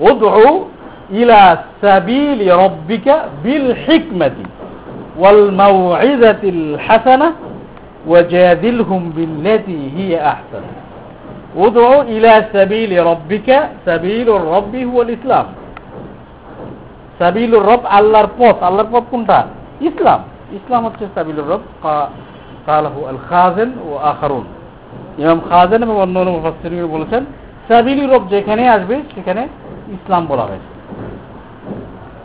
উদউ ইলা সাবিলি রব্বিকা বিল হিকমাতি ওয়াল মাউইযাতিল হাসানাহ ওয়াজাদিলহুম বিল্লাতী হিয়া আহসান উদউ ইলা সাবিলি রব্বিকা সাবিলুর রব্বি হুয়াল ইসলাম সাবিলুর রব আল্লাহর পথ আল্লাহর পথ কোনটা ইসলাম ইসলাম হচ্ছে সাবিলুর রব কালাহু আল খাজেন ও আখারুন ইমাম খাজেন এবং অন্য অন্য মুফাসসিরিন বলেছেন সাবিলুর রব যেখানে আসবে সেখানে ইসলাম বলা হয়েছে।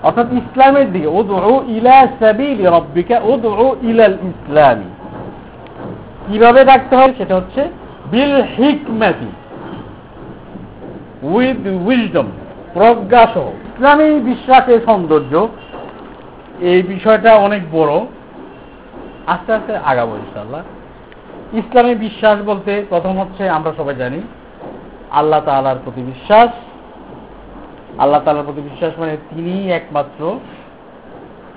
অর্থাৎ ইসলামের দিকে, উদউ ইলা সাবিলি রব্বিকা, উদউ ইলাল ইসলামি। কীভাবে ডাকতে হবে সেটা হচ্ছে বিল হিকমাতি, উইথ উইজডম, প্রজ্ঞা সহ। ইসলামী বিশ্বাসের সৌন্দর্য, এই বিষয়টা অনেক বড়। আস্তে আস্তে আগাবো ইনশাল্লাহ ইসলামী বিশ্বাস বলতে প্রথম হচ্ছে আমরা সবাই জানি, আল্লাহ তালার প্রতি বিশ্বাস আল্লাহ তালার প্রতি বিশ্বাস মানে তিনি একমাত্র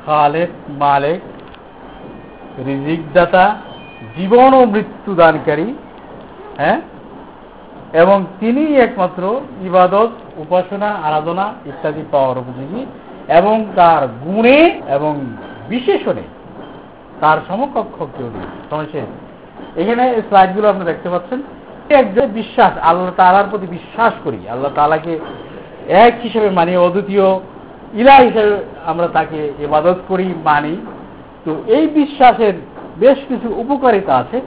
খালেক, মালেক, রিজিকদাতা, জীবন ও মৃত্যু দানকারী হ্যাঁ? এবং তিনি একমাত্র ইবাদত, উপাসনা, আরাধনা ইত্যাদি পাওয়ার উপযোগী এবং তার গুণে এবং বিশেষণে তার সমকক্ষ কেউ নেই। সমস্যা এখানে স্লাইডগুলো আপনি দেখতে পাচ্ছেন। একজন বিশ্বাস, আল্লাহ তালার প্রতি বিশ্বাস করি। আল্লাহ তালাকে এক হিসেবে মানি, অদ্বিতীয় ইলা হিসেবে আমরা তাকে ইবাদত করি, মানি। তো এই বিশ্বাসের বেশ কিছু উপকারিতা আছে।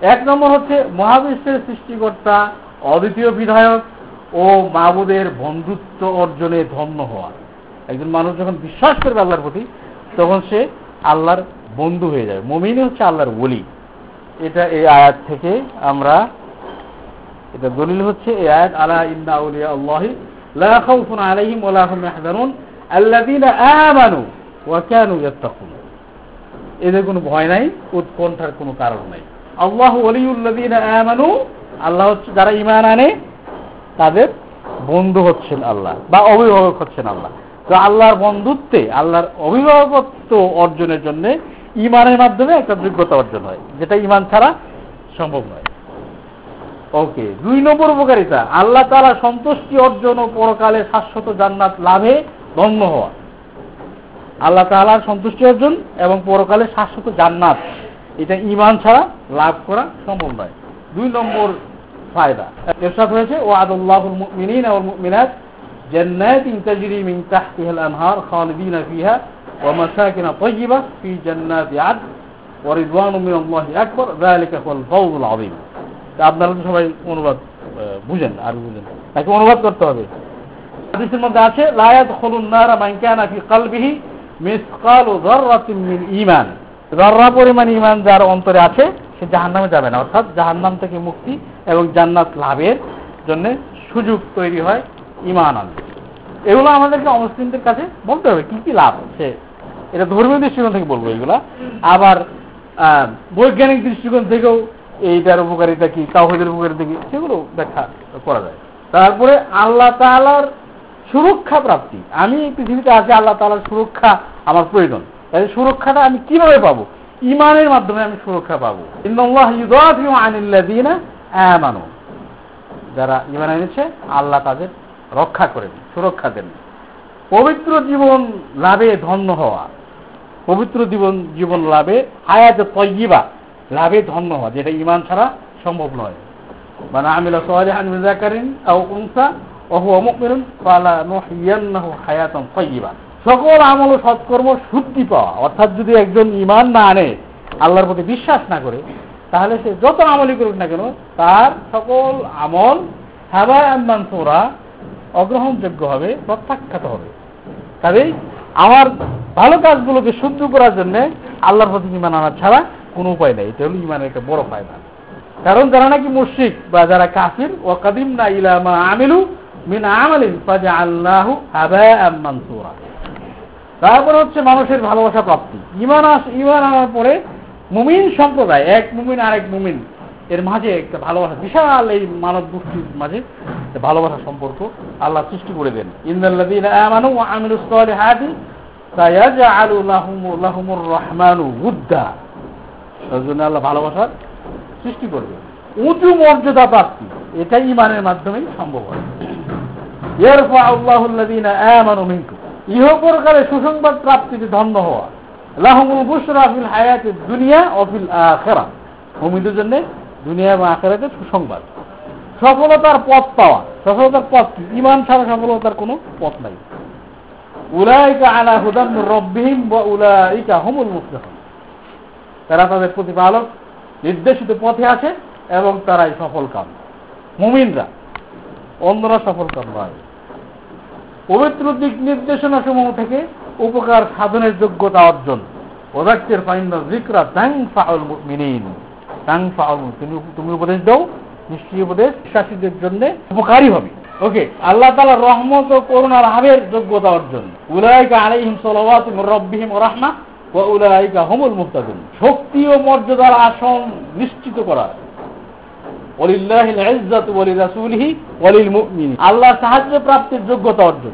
এক নম্বর হচ্ছে মহাবিশ্বের সৃষ্টিকর্তা, অদ্বিতীয় বিধায়ক ও মাবুদের বন্ধুত্ব অর্জনে ধন্য হওয়া। একজন মানুষ যখন বিশ্বাস করবে আল্লাহর প্রতি, তখন সে আল্লাহর বন্ধু হয়ে যাবে মমিন হচ্ছে আল্লাহর বলি এটা এই আয়াত থেকে আমরা, এটা দলিল হচ্ছে এই আয়াত, আলা ইন্না আউলিয়া আল্লাহি আলাইহিম ওয়া লা হুম ইয়াহজানুন আল্লাযীনা আমানু ওয়া কানু ইয়াত্তাকুন এদের কোনো ভয় নাই, উৎকণ্ঠার কোনো কারণ নাই। আল্লাহ ওলিউল্লাযীনা আমানু, আল্লাহ হচ্ছে যারা ঈমান আনে, তাদের বন্ধু হচ্ছেন আল্লাহ, বা অভিভাবক হচ্ছেন আল্লাহ। তো আল্লাহর বন্ধুত্বে, আল্লাহর অভিভাবকত্ব অর্জনের জন্য ইমানের মাধ্যমে একটা যোগ্যতা অর্জন হয়, যেটা ইমান ছাড়া সম্ভব নয়। ওকে, দুই নম্বর উপকারিতা, আল্লাহ তারা সন্তুষ্টি অর্জন ও পরকালে শাশ্বত জান্নাত লাভে ধন্য হওয়া। আল্লাহ তালার সন্তুষ্টি অর্জন এবং পরকালে শাশ্বত জান্নাত, এটা ইমান ছাড়া লাভ করা সম্ভব নয়। দুই নম্বর ফায়দা, এরশাদ হয়েছে ও আদুল্লাহুল মুমিনিন এবং মিন তাহতিহাল আনহার ফিহা ফি ওয়া আকবার, যালিকা হুয়াল আযীম। আপনারা তো সবাই অনুবাদ বুঝেন আর বুঝেন। তাকে অনুবাদ করতে হবে। হাদিসের মধ্যে আছে লায়াত খুলুন নারা মিসকালু মিন ঈমান। পরিমাণ ঈমান যার অন্তরে আছে, সে জাহান্নামে যাবে না। অর্থাৎ জাহান্নাম থেকে মুক্তি এবং জান্নাত লাভের জন্য সুযোগ তৈরি হয় ইমান আনবে এগুলো আমাদেরকে অমুসলিমদের কাছে বলতে হবে, কি কি লাভ সে? এটা ধর্মীয় দৃষ্টিকোণ থেকে বলব এগুলা। আবার বৈজ্ঞানিক দৃষ্টিকোণ থেকেও এইটার উপকারিতা কি? তাহিদের উপকারিতা কি? সেগুলো ব্যাখ্যা করা যায়। তারপরে আল্লাহ তালার সুরক্ষা প্রাপ্তি। আমি এই পৃথিবীতে আছি, আল্লাহ তালার সুরক্ষা আমার প্রয়োজন। তাই সুরক্ষাটা আমি কীভাবে পাবো? ইমানের মাধ্যমে আমি সুরক্ষা পাবো। আমানো। যারা ইমান এনেছে, আল্লাহ তাদের রক্ষা করেন সুরক্ষা দেন। পবিত্র জীবন লাভে ধন্য হওয়া। পবিত্র জীবন জীবন লাভে আয়াতে তৈবা লাভে ধন্য হওয়া, যেটা ইমান ছাড়া সম্ভব নয়। মানে আমিলা সালিহান মিন যাকারিন আও উনসা ওয়া হুয়া মুমিনুন, ফালা নুহইয়ান্নাহু হায়াতান তাইয়্যিবা সকল আমল ও সৎকর্ম শুদ্ধি পাওয়া, অর্থাৎ যদি একজন ইমান না আনে, আল্লাহর প্রতি বিশ্বাস না করে, তাহলে সে যত আমলই করুক না কেন, তার সকল আমল হাবা মানসুরা অগ্রহণযোগ্য হবে, প্রত্যাখ্যাত হবে। তবেই আমার ভালো কাজগুলোকে শুদ্ধ করার জন্য আল্লাহর প্রতি ইমান আনা ছাড়া কোনো উপায় নেই, এটা হলো ইমানের একটা বড় ফায়দা। কারণ যারা নাকি মুশরিক বা যারা কাফির ও কাদিম না ইলামা আমিলু মিন আমালিন ফাজা আল্লাহ হাবা মানসুরা। তারপরে হচ্ছে মানুষের ভালোবাসা প্রাপ্তি। ইমান আস ইমান আনার পরে মুমিন সম্প্রদায়, এক মুমিন আরেক মুমিন, এর মাঝে একটা ভালোবাসা, বিশাল এই মানব গোষ্ঠীর মাঝে ভালোবাসা সম্পর্ক আল্লাহ সৃষ্টি করে দেন। ইন্দাল্লাযীনা আমানু আমিলুস সালিহাতি সায়াজআলু লাহুম, লাহুমুর রহমানু উদ্দা। জন্য আল্লাহ ভালোবাসার সৃষ্টি করবে। উঁচু মর্যাদা প্রাপ্তি, এটাই ইমানের মাধ্যমেই সম্ভব হয়। ইহপরকালে সুসংবাদ প্রাপ্তিতে ধন্য হওয়া। লাহুমুল বুশরা ফিল হায়াতিদ দুনিয়া ও ফিল মুমিনদের জন্য দুনিয়া এবং আখিরাতে সুসংবাদ। সফলতার পথ পাওয়া, সফলতার পথ কি ইমান ছাড়া সফলতার কোনো পথ নাই। উলাইকা আলা হুদাম রব্বিহিম ওয়া উলাইকা হুমুল মুফলিহুন। তারা তাদের প্রতিপালক, নির্দেশিত পথে আছে এবং তারাই সফল কাম। মুমিনরা, অন্যরা সফল কাম নয়। পবিত্র দিক নির্দেশনা সমূহ থেকে উপকার সাধনের যোগ্যতা অর্জন। ওদাক্তের ফাইন্দ জিকরা তাং ফাউল মিনিন তাং ফাউল তুমি তুমি উপদেশ দাও, নিশ্চয়ই উপদেশ, বিশ্বাসীদের জন্য উপকারী হবে। ওকে, আল্লাহ তালা রহমত ও করুণার হাবের যোগ্যতা অর্জন। উলাইকা আলাইহিম সালাওয়াতু রাব্বিহিম রাহমা। ওয়া উলাইকা হুমুল মুহতাদুন। শক্তি ও মর্যাদার আসন নিশ্চিত করা। আল্লাহ সাহায্য প্রাপ্তির যোগ্যতা অর্জন।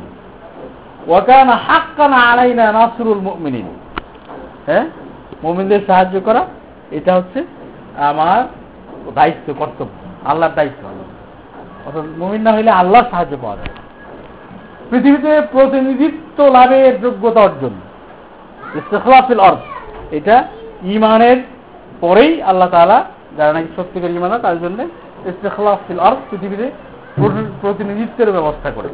ওয়া কানা হাক্কান আলাইনা নাসরুল মুমিনিন। হ্যাঁ? মুমিনদের সাহায্য করা, এটা হচ্ছে আমার দায়িত্ব, কর্তব্য। আল্লাহর দায়িত্ব অর্থাৎ মুমিন না হইলে আল্লাহর সাহায্য পাওয়া যায় পৃথিবীতে প্রতিনিধিত্ব লাভের যোগ্যতা অর্জন। ইস্তেখলাফিল অর্থ এটা ইমানের পরেই আল্লাহ তাআলা যারা নাকি সত্যিকার ইমান তার জন্য ইস্তেখলাফিল অর্থ পৃথিবীতে প্রতিনিধিত্বের ব্যবস্থা করে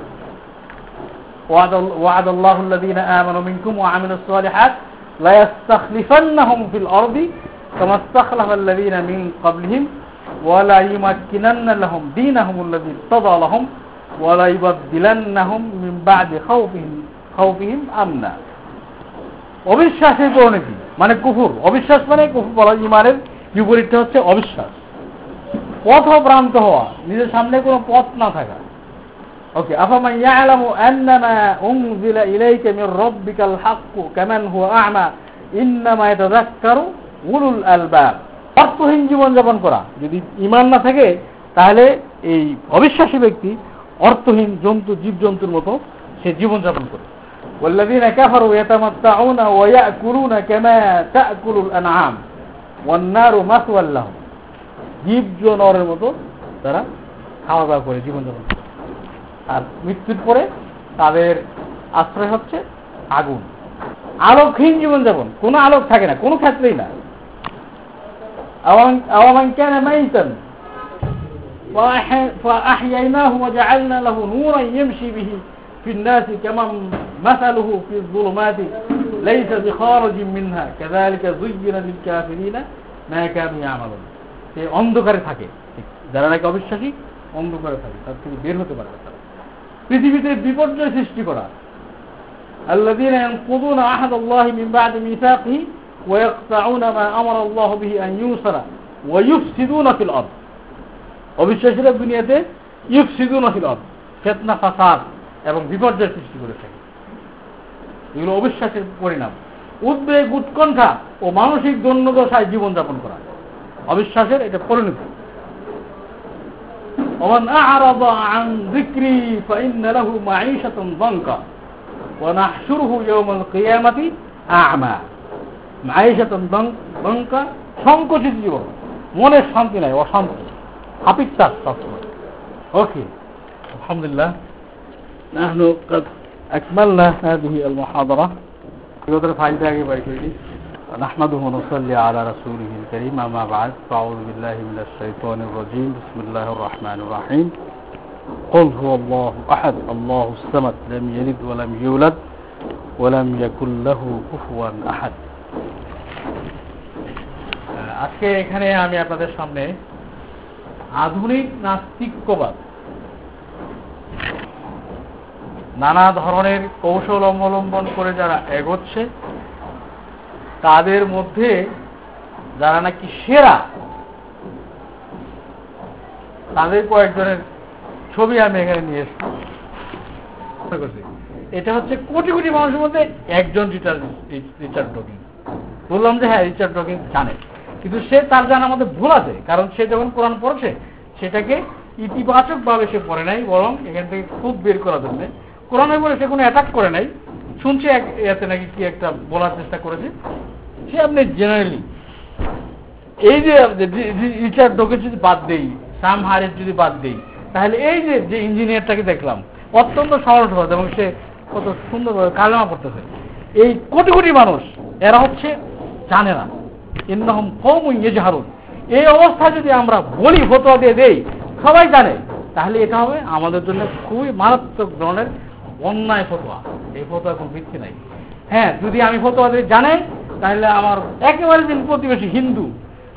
وعد الله الذين آمنوا منكم وعملوا الصالحات لا يستخلفنهم في الأرض كما استخلف الذين من قبلهم ولا يمكنن لهم دينهم الذي ارتضى لهم ولا يبدلنهم من بعد خوفهم خوفهم أمنا অবিশ্বাসের পরিণতি মানে কুফুর। অবিশ্বাস মানে কুফুর বলা ইমানের বিপরীতটা হচ্ছে অবিশ্বাস। পথ ভ্রান্ত হওয়া, নিজের সামনে কোনো পথ না থাকা। ওকে, আফামান ইয়ালামু আন্নামা উনজিলা ইলাইকা মির রাব্বিকাল হাক্কু কামান হুয়া আ'মা, ইন্নামা উলুল আলবাব। অর্থহীন করা। যদি ইমান না থাকে, তাহলে এই অবিশ্বাসী ব্যক্তি অর্থহীন জন্তু, জীবজন্তুর মতো সে জীবন যাপন করে। والذين كفروا يتمتعون ويأكلون كما تأكل الأنعام والنار مثوى لهم জীব জনরের মতো তারা খাওয়া দাওয়া করে জীবন যাপন করে আর মৃত্যুর পরে তাদের আশ্রয় হচ্ছে আগুন আলোকহীন জীবনযাপন কোনো আলোক থাকে না কোনো ক্ষেত্রেই না আওয়ামান কেন মাইতান فأحييناه وجعلنا له نورا يمشي به في الناس كمن مثله في الظلمات ليس بخارج منها كذلك زين للكافرين ما كانوا يعملون সে অন্ধকারে থাকে যারা নাকি অবিশ্বাসী অন্ধকারে থাকে তার থেকে বের হতে পারে তারা পৃথিবীতে বিপর্যয় সৃষ্টি করা الذين ينقضون عهد الله من بعد ميثاقه ويقطعون ما أمر الله به أن يوصل ويفسدون في الأرض অবিশ্বাসীরা দুনিয়াতে ইউফসিদুন ফিল আরদ ফিতনা ফাসাদ এবং বিপর্যয় সৃষ্টি করে থাকে এগুলো অবিশ্বাসের পরিণাম উদ্বেগ উৎকণ্ঠা ও মানসিক দৈন্যদশায় জীবনযাপন করা অবিশ্বাসের এটা পরিণতি ومن أعرض عن ذكري فإن له معيشة ضنكا ونحشره يوم القيامة أعمى معيشة ضنكا সংকোচিত জীবন মনের শান্তি নাই অশান্তি হাপিক তার সবসময় ওকে الحمد لله نحن قد أكملنا هذه المحاضرة يقدر فعل تاقي بركولي نحمده ونصلي على رسوله الكريم أما بعد فأعوذ بالله من الشيطان الرجيم بسم الله الرحمن الرحيم قل هو الله أحد الله الصمد لم يلد ولم يولد ولم يكن له كفوا أحد আজকে এখানে আমি আপনাদের সামনে আধুনিক নাস্তিক্যবাদ নানা ধরনের কৌশল অবলম্বন করে যারা এগোচ্ছে, তাদের মধ্যে যারা নাকি সেরা, তাদের কয়েকজনের ছবি আমি এখানে নিয়ে এসেছি। এটা হচ্ছে কোটি কোটি মানুষের মধ্যে একজন রিচার্ড ডকিং বললাম যে হ্যাঁ রিচার্ড ডকিং জানে। কিন্তু সে তার জানার মধ্যে ভুল আছে, কারণ সে যখন কোরআন পড়ছে, সেটাকে ইতিবাচক ভাবে সে পড়ে নাই, বরং এখান থেকে খুব বের করার জন্য কোরআনের বলে সে কোনো অ্যাটাক করে নাই। শুনছে এক এতে নাকি কি একটা বলার চেষ্টা করেছে। সে আপনি জেনারেলি এই যে রিচার্ড ডোকে যদি বাদ দেই, সাম হারের যদি বাদ দেই, তাহলে এই যে যে ইঞ্জিনিয়ারটাকে দেখলাম, অত্যন্ত সহজ সহজ এবং সে কত সুন্দরভাবে কালেমা পড়তেছে। এই কোটি কোটি মানুষ, এরা হচ্ছে জানে না। ইন্নহম কম ইয়েজাহারুন। এই অবস্থা যদি আমরা বলি, ফতোয়া দিয়ে দেই, সবাই জানে। তাহলে এটা হবে আমাদের জন্য খুবই মারাত্মক ধরনের অন্যায় ফতোয়া। এই ফতোয়া কোনো ভিত্তি নাই। হ্যাঁ যদি আমি ফতোয়া দিয়ে জানে তাহলে আমার একেবারে দিন প্রতিবেশী হিন্দু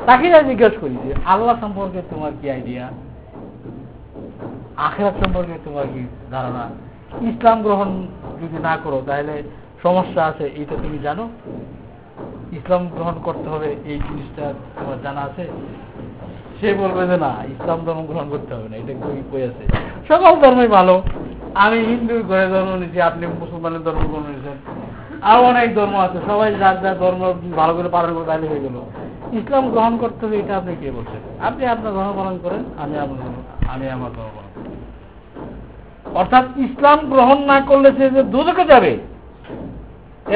তাকে যাই জিজ্ঞেস করি যে, আল্লাহ সম্পর্কে তোমার কি আইডিয়া আখেরাত সম্পর্কে তোমার কি ধারণা? ইসলাম গ্রহণ যদি না করো, তাহলে সমস্যা আছে, এইটা তুমি জানো? ইসলাম গ্রহণ করতে হবে, এই জিনিসটা তোমার জানা আছে? সে বলবে যে না, ইসলাম ধর্ম গ্রহণ করতে হবে না, এটা কই কই আছে। সকল ধর্মই ভালো। আমি হিন্দুর ঘরে জন্ম নিয়েছি, আপনি মুসলমানের ধর্ম গ্রহণ নিয়েছেন আরও অনেক ধর্ম আছে, সবাই যার যার ধর্ম ভালো করে পালন করে তাহলে হয়ে গেল। ইসলাম গ্রহণ করতে হবে এটা আপনি কে বলছেন? আপনি আপনার ধর্ম পালন করেন, আমি ধর্ম, আমি আমার ধর্ম পালন অর্থাৎ ইসলাম গ্রহণ না করলে সে যে দুদকে যাবে,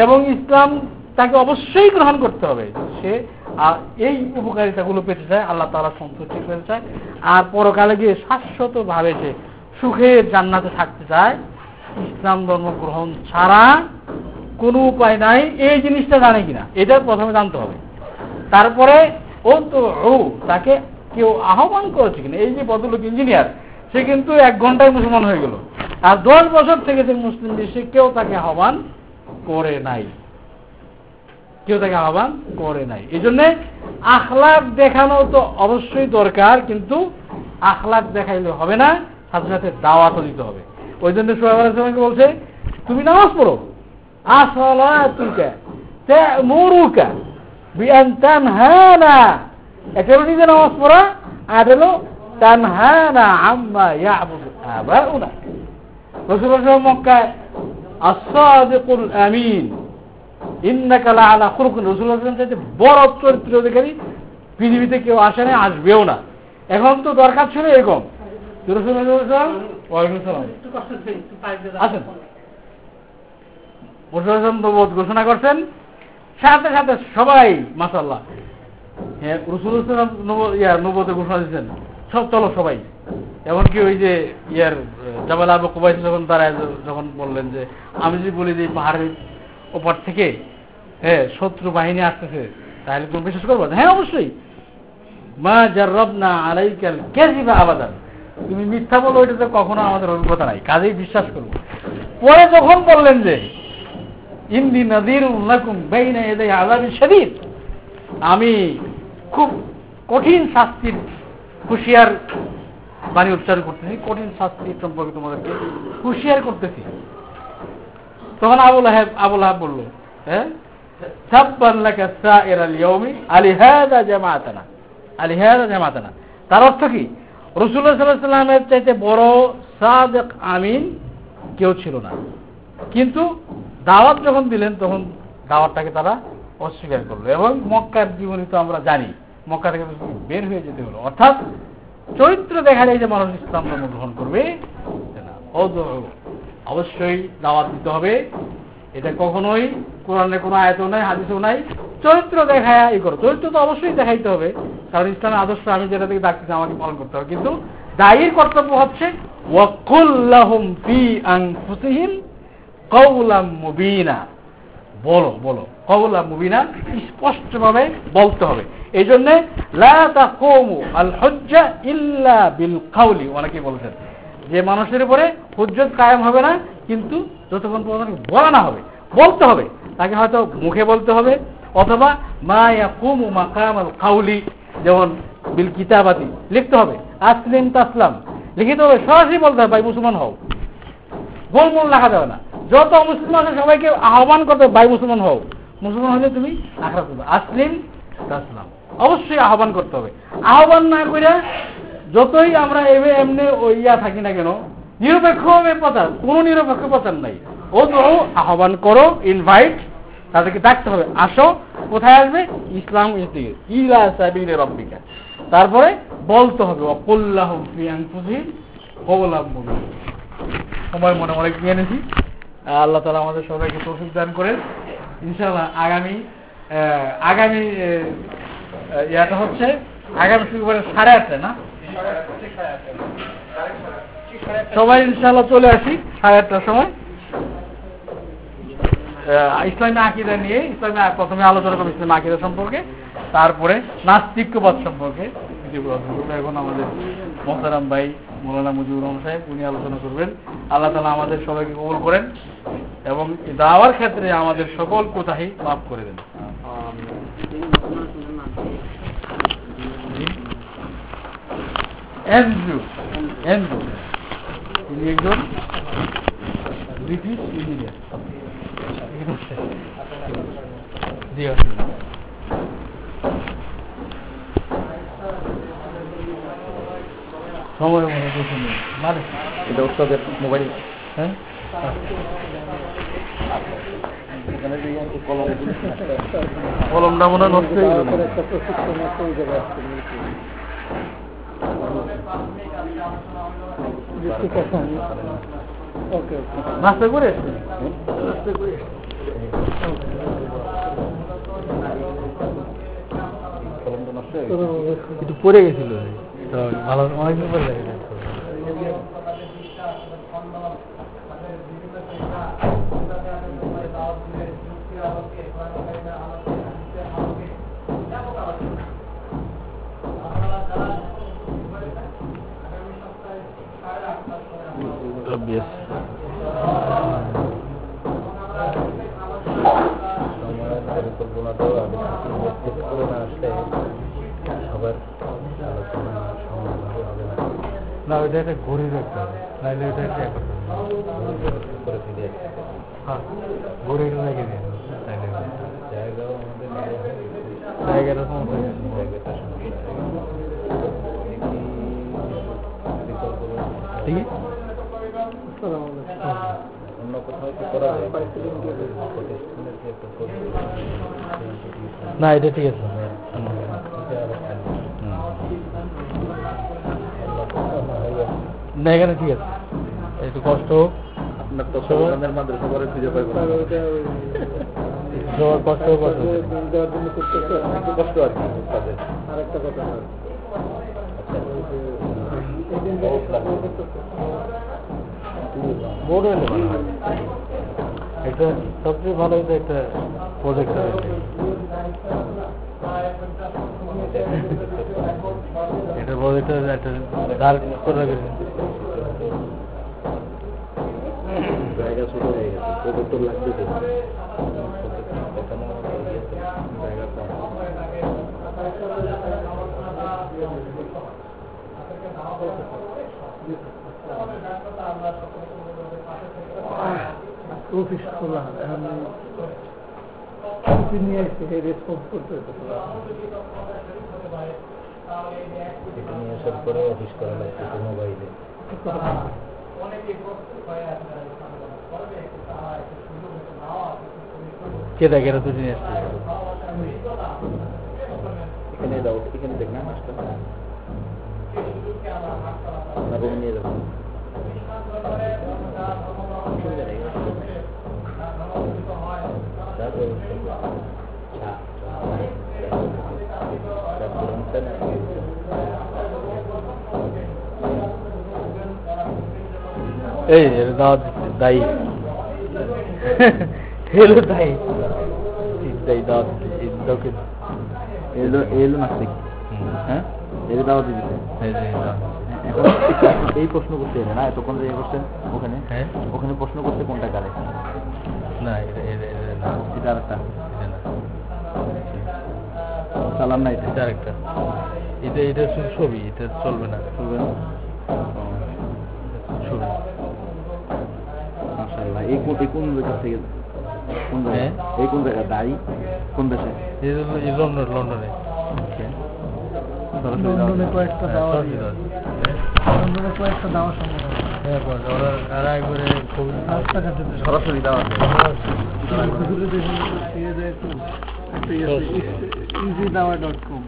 এবং ইসলাম তাকে অবশ্যই গ্রহণ করতে হবে সে আর এই উপকারিতাগুলো পেতে চায়, আল্লাহ তালা সন্তুষ্টি পেতে চায়, আর পরকালে গিয়ে শাশ্বত ভাবে সে সুখে জান্নাতে থাকতে চায়, ইসলাম ধর্ম গ্রহণ ছাড়া কোনো উপায় নাই। এই জিনিসটা জানে কিনা? এটা প্রথমে জানতে হবে। তারপরে ও তো ও তাকে কেউ আহ্বান করেছে কিনা? এই যে ভদ্রলোক ইঞ্জিনিয়ার সে কিন্তু এক ঘন্টায় মুসলমান হয়ে গেল। আর দশ বছর থেকে যে মুসলিম দেশে কেউ তাকে আহ্বান করে নাই। কেউ তাকে আহ্বান করে নাই। এই জন্যে আখলাক দেখানো তো অবশ্যই দরকার, কিন্তু আখলাক দেখাইলে হবে না। সাথে সাথে দাওয়াতও দিতে হবে। ওই জন্য সোহাব বলছে, তুমি নামাজ পড়ো। আসলাতুকা তা'মুরুকা বিআন তানহানা এটা নিজে নামাজ পড়া। আর হলো, তানহানা আম্মা ইয়াবুদু আবাউনা। মক্কায়, আস-সাদিকুল আমিন। ইন্নাকা লাআলা খুলুকিন। রাসূলুল্লাহ বড় চরিত্র অধিকারী পৃথিবীতে কেউ আসে না আসবেও না। এখন তো দরকার ছিল এরকম। ঘোষণা করছেন। সাথে সাথে সবাই মাসাল্লাহ হ্যাঁ রসুল ইয়া নবতে ঘোষণা দিচ্ছেন সব চলো সবাই। এমনকি ওই যে ইয়ার জামাল আবু কুবাইস যখন তারা যখন বললেন যে আমি যদি বলি যে পাহাড়ের ওপর থেকে হ্যাঁ শত্রু বাহিনী আসতেছে তাহলে তুমি বিশ্বাস করব? হ্যাঁ অবশ্যই। মা জারবনা আলাইকাল কেজিবা আবাদান। তুমি মিথ্যা বলো ওইটাতে কখনো আমাদের অভিজ্ঞতা নাই। কাজেই বিশ্বাস করব। পরে যখন বললেন যে, ইন্দি নদীর উল্লাকুম বেইনা এদের আজাবি শরীর আমি খুব কঠিন শাস্তির হুঁশিয়ার বাণী উচ্চারণ করতেছি। কঠিন শাস্তির সম্পর্কে তোমাদেরকে হুঁশিয়ার করতেছি। তখন আবুল আহেব আবুল আহেব বলল হ্যাঁ তার অর্থ কি? রসুল্লাহ সাল্লাল্লাহু সাল্লামের চাইতে বড় সাদেক আমিন কেউ ছিল না। কিন্তু দাওয়াত যখন দিলেন, তখন দাওয়াতটাকে তারা অস্বীকার করল এবং মক্কার জীবনী তো আমরা জানি। মক্কা থেকে বের হয়ে যেতে হলো। অর্থাৎ চরিত্র দেখা যায় যে মানুষ ইসলাম ধর্ম গ্রহণ করবে অবশ্যই দাওয়াত দিতে হবে। এটা কখনোই কোরআনের কোনো আয়তও নাই, হাদিসও নাই। চরিত্র দেখায় এই করো। চরিত্র তো অবশ্যই দেখাইতে হবে। কারণ ইসলামের আদর্শ আমি যেটা থেকে ডাকতেছি আমাকে পালন করতে হবে। কিন্তু দায়ীর কর্তব্য হচ্ছে, ওয়াকুল্লাহুম ফি আনফুসিহিম কৌলাম মুবিনা। বলো বলো। কৌলাম মুবিনা স্পষ্টভাবে বলতে হবে। এই জন্যে ইল্লা বিল কাউলি অনেকে বলেছেন। যে মানুষের উপরে হুজ্জত কায়েম হবে না, কিন্তু যতক্ষণ পর্যন্ত বলা না হবে, বলতে হবে। তাকে হয়তো মুখে বলতে হবে অথবা মা ইয়াকুমু মাকাম আল কাউলি, যেমন বিল কিতাবাতি, লিখতে হবে। আসলিম তাসলাম। লিখিত হবে, সরাসরি বলতে হবে, ভাই মুসলমান হও। গোলমোল লেখা যাবে না। যত মুসলমান আছে, সবাইকে আহ্বান করতে ভাই মুসলমান হও। মুসলমান হলে তুমি আখড়া করবে। আসলিম তাসলাম। অবশ্যই আহ্বান করতে হবে। আহ্বান না করে যতই আমরা এমনি ওই ইয়া থাকি না কেন নিরপেক্ষভাবে প্রচার, কোন নিরপেক্ষ প্রচার নাই। ও তো আহ্বান করো ইনভাইট তাদেরকে ডাকতে হবে, আসো, কোথায় আসবে? ইসলাম তারপরে বলতে হবে সময় মনে অনেক নিয়ে এনেছি আল্লাহ তালা আমাদের সবাইকে তৌফিক দান করেন। ইনশাআল্লাহ আগামী আগামী ইয়াটা হচ্ছে আগামী শুক্রবারে সাড়ে আটটা না? সবাই ইনশাআল্লাহ চলে আসি সাড়ে আটটার সময়। ইসলামী আকিদা নিয়ে ইসলামী, প্রথমে আলোচনা করব ইসলামী আকিদা সম্পর্কে, তারপরে নাস্তিক্যবাদ সম্পর্কে। এখন আমাদের মোহতারাম ভাই, মৌলানা মুজিবুর রহমান সাহেব, উনি আলোচনা করবেন আল্লাহ তালা আমাদের সবাইকে কবুল করেন এবং দাওয়ার ক্ষেত্রে আমাদের সকল কোথাহি মাফ করে দেন অ্যান্ড্রু অ্যান্ড্রু তিনি একজন ব্রিটিশ ইঞ্জিনিয়ার। জি সময় মনে মানে এটা মোবাইল। হ্যাঁ? কলমটা মনে হয় নষ্ট হয়ে গেল ঠিক আছে নাস্তা করে এসছেন? নাস্তা করে একটু পড়ে গেছিল ভালো অনেকদিন পরে লাগে সবার আলোচনা সমানভাবে না, ওইটা একটা ঘড়ির একটা নাইলে ওইটা একটা করে ফিরে হ্যাঁ দিন নাইলে জায়গাও আমাদের জায়গাটা সমস্যা। ঠিক আছে অন্য কোথাও কি করা যায়? না এটা ঠিক আছে। না এখানে ঠিক আছে। একটু কষ্ট হোক। আপনার তো মাদ্রাসা পরে খুঁজে পাইবো। সবার কষ্ট কষ্ট আর কি তাদের। আরেকটা কথা হয় আচ্ছা বহুত লাগবে। বোর্ড হলে ভালো হয় একটা সবচেয়ে ভালো হতো একটা প্রজেক্টর এটা প্রজেক্টর একটা ডার্ক করে রাখেছে জায়গা ছোট হয়ে গেছে প্রজেক্টর লাগবে তো এখানে আমাদের ইয়েতে জায়গা কম নিয়ে এসে রেসপন্স করতে হতো এটা নিয়ে আসার পরে অফিস করা লাগতেছে মোবাইলে কেটা কেটা তো জিনিস এখানে দাও, এখানে দেখ না এই এটা দাওয়াত দিচ্ছে, দায়ী হেলো দায়ী ঠিক দায়ী দাওয়াত দিচ্ছে, এই দাওকে এলো এলো নাস্তিক হ্যাঁ এর দাওয়াত দিতে এই প্রশ্ন করতে এলে না এতক্ষণ যে করছেন ওখানে হ্যাঁ? ওখানে প্রশ্ন করতে কোনটা কারে? না এটা এটা এটা এটা আরেকটা। এটা সালাম এটা এটা আরেকটা। এটা এটা শুধু ছবি এটা চলবে না। চলবে না? ছবি। মাশাআল্লাহ এই কোন কোন জায়গা থেকে কোন জায়গা? হ্যাঁ? এই কোন জায়গা দায়ী কোন দেশে? লন্ডন লন্ডনে। লন্ডনে কয়েকটা হ্যাঁ, দাওয়া সরাসরি লন্ডনে কয়েকটা দাওয়া সম্ভব হ্যাঁ সরাসরি ইজি ডট কম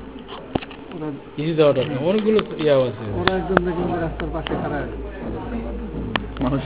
দেওয়াটা অনেকগুলো ইয়া আছে ওরা একজন দেখুন রাস্তার পাশে খারাপ মানুষ